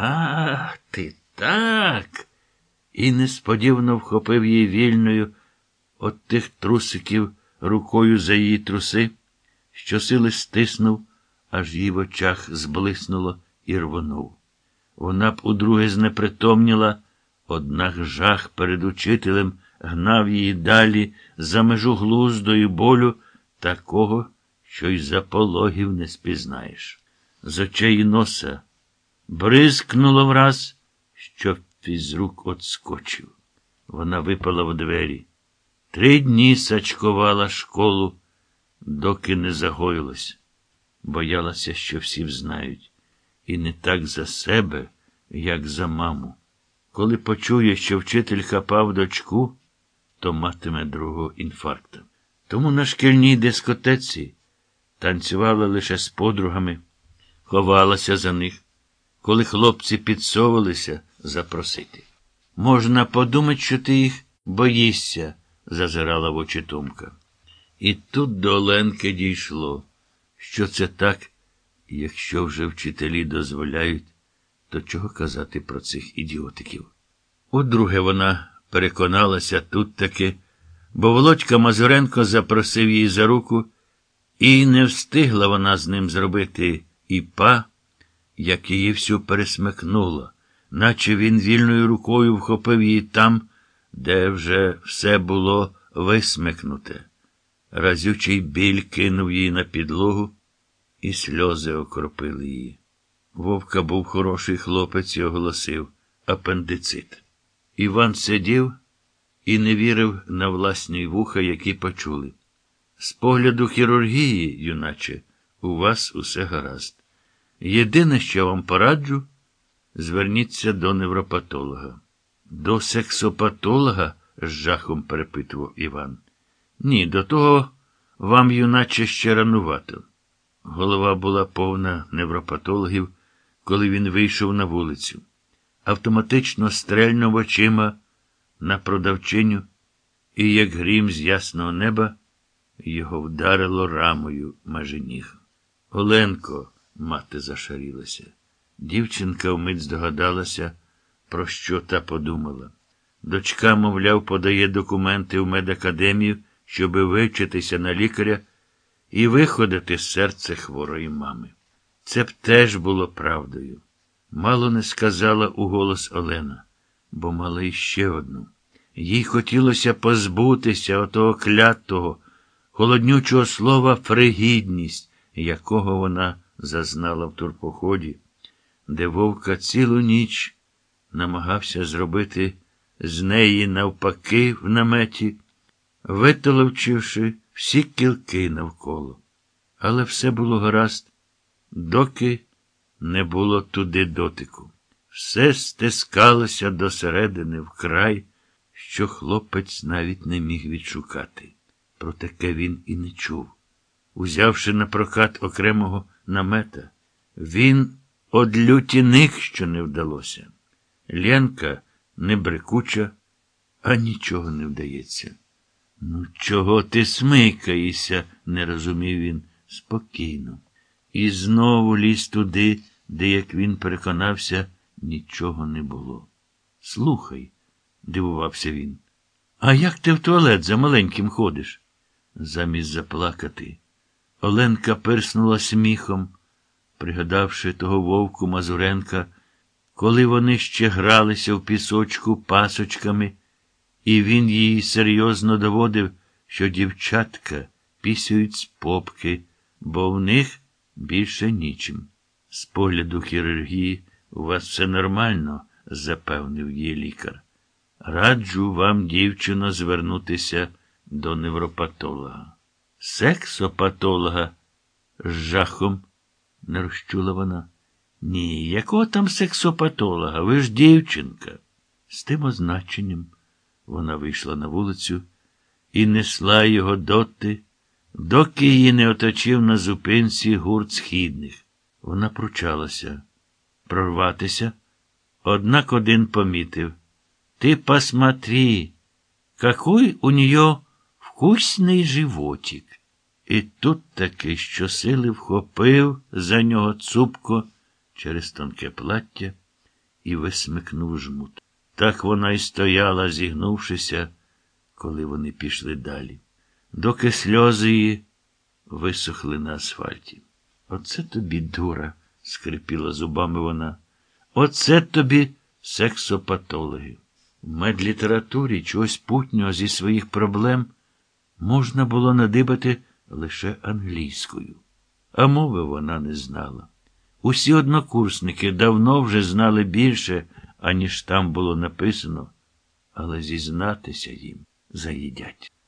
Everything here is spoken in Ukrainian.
А, ти так. І несподівано вхопив її вільною от тих трусиків рукою за її труси, що сили стиснув, аж її в очах зблиснуло і рвонув. Вона б удруге знепритомніла, однак жах перед учителем гнав її далі за межу глузду і болю такого, що й за пологів не спізнаєш. З очей носа бризкнуло враз, що фізрук отскочив. Вона випала в двері. Три дні сачкувала школу, доки не загоїлась. Боялася, що всі взнають. І не так за себе, як за маму. Коли почує, що вчитель хапав дочку, то матиме другого інфаркта. Тому на шкільній дискотеці танцювала лише з подругами, ховалася за них, коли хлопці підсовувалися запросити. Можна подумати, що ти їх боїшся, зазирала в очі Тумка. І тут до Оленки дійшло, що це так, якщо вже вчителі дозволяють, то чого казати про цих ідіотиків? Удруге вона переконалася тут таки, бо Володька Мазуренко запросив її за руку, і не встигла вона з ним зробити і па, як її всю пересмикнуло, наче він вільною рукою вхопив її там, де вже все було висмикнуте. Разючий біль кинув її на підлогу, і сльози окропили її. Вовка був хороший хлопець і оголосив апендицит. Іван сидів і не вірив на власні вуха, які почули. З погляду хірургії, юначе, у вас усе гаразд. Єдине, що вам пораджу, зверніться до невропатолога. До сексопатолога? з жахом перепитував Іван. Ні, до того вам, юначе, ще ранувато. Голова була повна невропатологів, коли він вийшов на вулицю. Автоматично стрельнув очима на продавчиню, і, як грім з ясного неба, його вдарило рамою майже ніг. Оленко, мати зашарілася. Дівчинка вмить здогадалася, про що та подумала. Дочка, мовляв, подає документи в медакадемію, щоби вивчитися на лікаря і виходити з серця хворої мами. Це б теж було правдою. Мало не сказала уголос Олена, бо мала іще одну. Їй хотілося позбутися отого клятого, холоднючого слова фригідність, якого вона зазнала в турпоході, де вовка цілу ніч намагався зробити з неї навпаки в наметі, витоловчивши всі кілки навколо. Але все було гаразд, доки не було туди дотику. Все стискалося досередини вкрай, що хлопець навіть не міг відшукати. Про таке він і не чув. Узявши на прокат окремого намета, він одлютіник, що не вдалося. Ленка не брекуча, а нічого не вдається. Ну, чого ти смикаєшся, не розумів він спокійно. І знову ліз туди, де, як він переконався, нічого не було. Слухай, дивувався він. А як ти в туалет за маленьким ходиш? Замість заплакати. Оленка пирснула сміхом, пригадавши того вовку Мазуренка, коли вони ще гралися в пісочку пасочками, і він їй серйозно доводив, що дівчатка пісяють з попки, бо в них більше нічим. З погляду хірургії у вас все нормально, запевнив її лікар. Раджу вам, дівчино, звернутися до невропатолога. Сексопатолога? з жахом не розчула вона. Ні, якого там сексопатолога? Ви ж дівчинка. З тим означенням вона вийшла на вулицю і несла його доти, доки її не оточив на зупинці гурт східних. Вона пручалася прорватися, однак один помітив. Ты посмотри, какой у нее вкусний животик. І тут таки щосили вхопив за нього цупко через тонке плаття і висмикнув жмут. Так вона й стояла, зігнувшися, коли вони пішли далі, доки сльози її висохли на асфальті. Оце тобі, дура, скрипіла зубами вона. Оце тобі сексопатологи. В медлітературі чогось путнього зі своїх проблем можна було надибати лише англійською, а мови вона не знала. Усі однокурсники давно вже знали більше, аніж там було написано, але зізнатися їм заїдять.